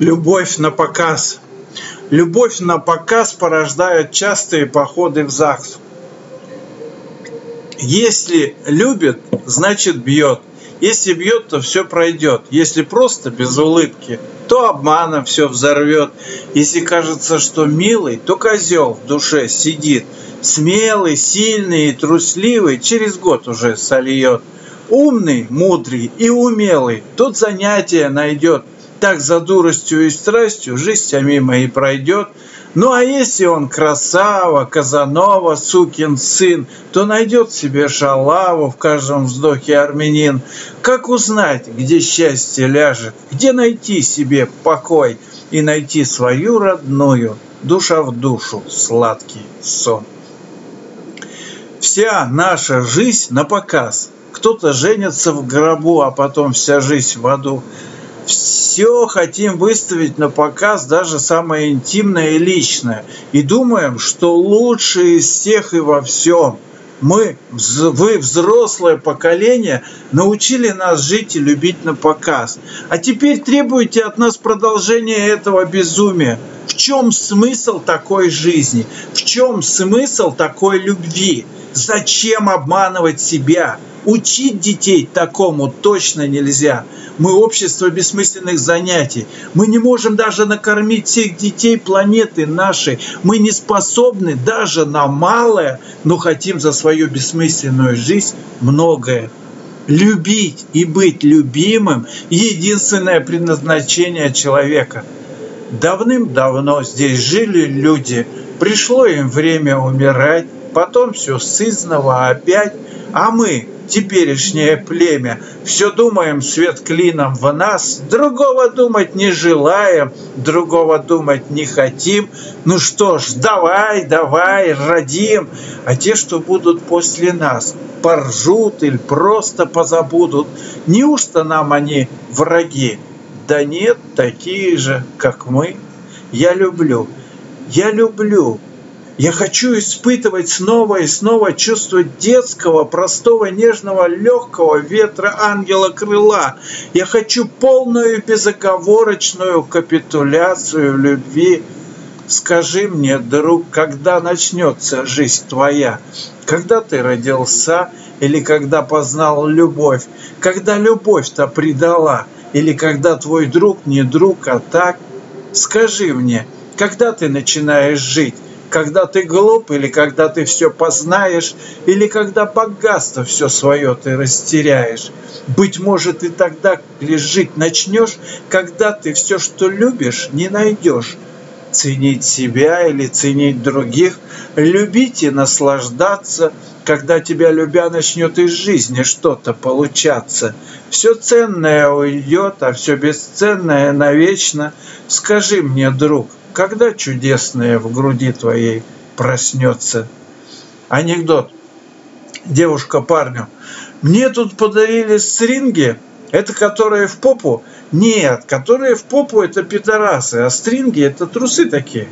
Любовь на показ. Любовь на показ порождает частые походы в ЗАГС. Если любит, значит бьет. Если бьет, то все пройдет. Если просто без улыбки, то обманом все взорвет. Если кажется, что милый, то козел в душе сидит. Смелый, сильный и трусливый через год уже сольет. Умный, мудрый и умелый, тот занятие найдет – так за дуростью и страстью жизнь мимо и пройдет. Ну а если он красава, Казанова, сукин сын, то найдет себе шалаву в каждом вздохе армянин. Как узнать, где счастье ляжет, где найти себе покой и найти свою родную, душа в душу, сладкий сон. Вся наша жизнь на показ. Кто-то женится в гробу, а потом вся жизнь в аду все хотим выставить на показ, даже самое интимное и личное. И думаем, что лучшие из всех и во всем. Мы, вы, взрослое поколение, научили нас жить и любить на показ. А теперь требуете от нас продолжения этого безумия. В чем смысл такой жизни? В чем смысл такой любви? Зачем обманывать себя? Учить детей такому точно нельзя. Мы общество бессмысленных занятий. Мы не можем даже накормить всех детей планеты нашей. Мы не способны даже на малое, но хотим за свою бессмысленную жизнь многое. Любить и быть любимым – единственное предназначение человека. Давным-давно здесь жили люди, пришло им время умирать, потом все сызново опять, а мы – теперешнее племя. Все думаем свет клином в нас, другого думать не желаем, другого думать не хотим. Ну что ж, давай, давай, родим. А те, что будут после нас, поржут или просто позабудут. Неужто нам они враги? Да нет, такие же, как мы. Я люблю, я люблю, я хочу испытывать снова и снова чувство детского, простого, нежного, легкого ветра ангела крыла. Я хочу полную безоговорочную капитуляцию любви. Скажи мне, друг, когда начнется жизнь твоя? Когда ты родился или когда познал любовь? Когда любовь-то предала? Или когда твой друг не друг, а так? Скажи мне, когда ты начинаешь жить? Когда ты глуп, или когда ты все познаешь, или когда богатство все свое ты растеряешь. Быть может, и тогда лишь жить начнешь, когда ты все, что любишь, не найдешь. Ценить себя или ценить других, любить и наслаждаться, когда тебя любя начнет из жизни что-то получаться. Все ценное уйдет, а все бесценное навечно. Скажи мне, друг, когда чудесное в груди твоей проснется. Анекдот. Девушка парню. Мне тут подарили стринги. Это которые в попу? Нет, которые в попу это пидорасы, а стринги это трусы такие.